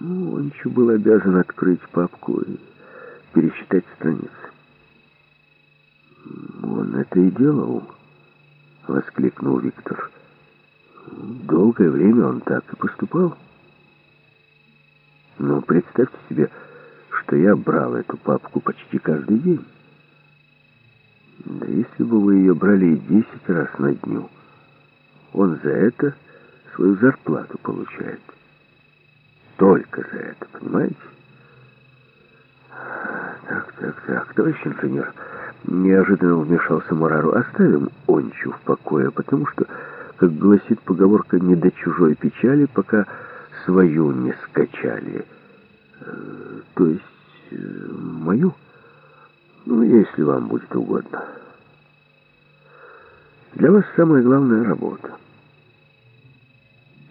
Ну, он еще был обязан открыть папку и пересчитать страницы. «Он это и делал», — воскликнул Виктор. «Долгое время он так и поступал. Но представьте себе, что я брал эту папку почти каждый день. Да если бы вы ее брали десять раз на дню, он за это свою зарплату получает. Только за это, понимаете? Так, так, так, товарищ инженер, неожиданно вмешался Мурару. Оставим Ончу в покое, потому что, как гласит поговорка, не до чужой печали, пока свою не скачали. Э, то есть, э, мою? Ну, если вам будет угодно. Для вас самое главное — работа.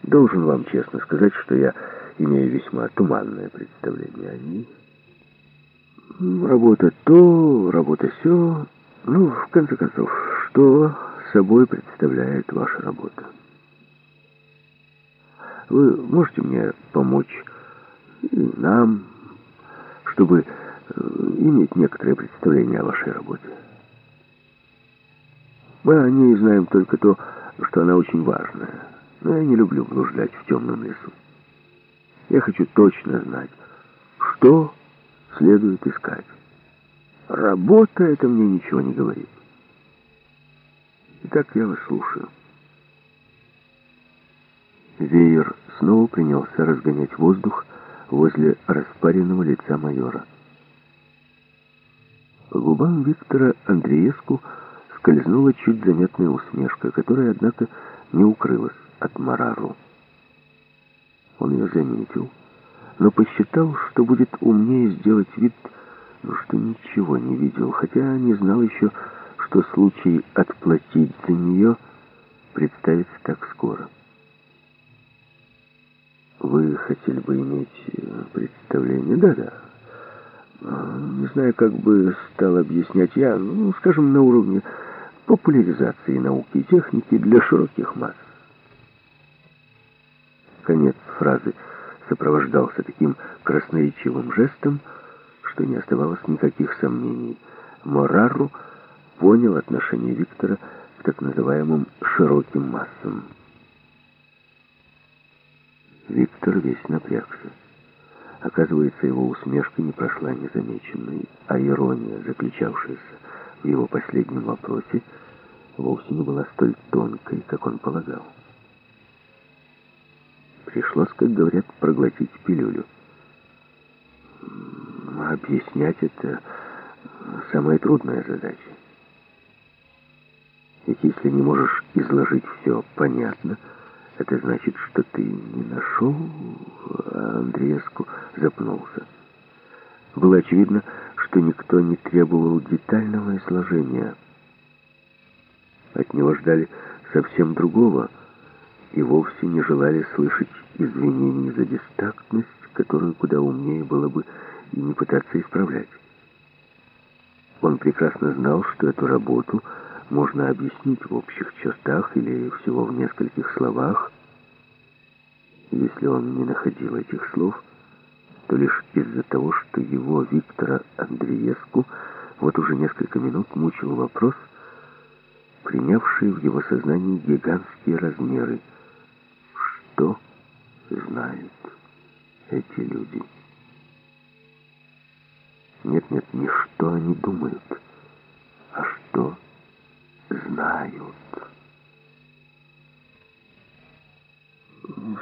Должен вам честно сказать, что я имею весьма туманное представление о ней. Работа то, работа сё. Ну, в конце концов, что собой представляет ваша работа? Вы можете мне помочь нам, чтобы э, иметь некоторое представление о вашей работе? Мы о ней знаем только то, что она очень важная. Но я не люблю блуждать в темном лесу. Я хочу точно знать, что следует искать. Работа это мне ничего не говорит. Итак, я вас слушаю. Веер снова принялся разгонять воздух возле распаренного лица майора. По губам Виктора Андреевску скользнула чуть заметная усмешка, которая, однако, не укрылась от Марару. Он ее заметил, но посчитал, что будет умнее сделать вид, ну, что ничего не видел, хотя не знал еще, что случай отплатить за нее представится так скоро. Вы хотели бы иметь э, представление? Да-да. А, не знаю, как бы стал объяснять я, ну, скажем, на уровне популяризации науки и техники для широких масс. Конец фразы сопровождался таким красноречивым жестом, что не оставалось никаких сомнений. Морару понял отношение Виктора к так называемым «широким массам». Виктор весь напрягся. Оказывается, его усмешка не прошла незамеченной, а ирония, заключавшаяся в его последнем вопросе, вовсе не была столь тонкой, как он полагал. Пришлось, как говорят, проглотить пилюлю. Объяснять это самая трудная задача. Ведь если не можешь изложить все понятно, это значит, что ты не нашел, а Андреевску запнулся. Было очевидно, что никто не требовал детального изложения. От него ждали совсем другого — и вовсе не желали слышать извинений за бестактность, которую куда умнее было бы и не пытаться исправлять. Он прекрасно знал, что эту работу можно объяснить в общих чертах или всего в нескольких словах. Если он не находил этих слов, то лишь из-за того, что его, Виктора Андреевску, вот уже несколько минут мучил вопрос, принявший в его сознании гигантские размеры – что знают эти люди. Нет-нет, не что они думают, а что знают.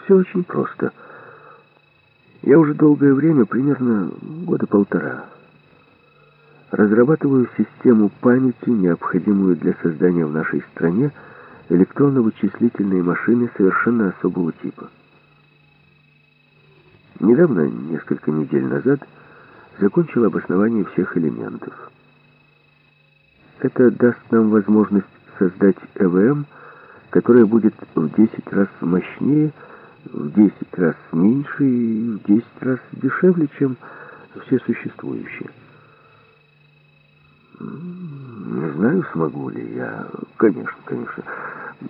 Все очень просто. Я уже долгое время, примерно года полтора, разрабатываю систему памяти, необходимую для создания в нашей стране электронно-вычислительные машины совершенно особого типа. Недавно, несколько недель назад, закончил обоснование всех элементов. Это даст нам возможность создать ЭВМ, которая будет в 10 раз мощнее, в 10 раз меньше и в 10 раз дешевле, чем все существующие. Не знаю, смогу ли я. Конечно, конечно.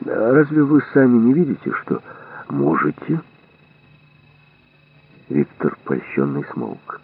Разве вы сами не видите, что можете? Виктор, польщенный, смолк.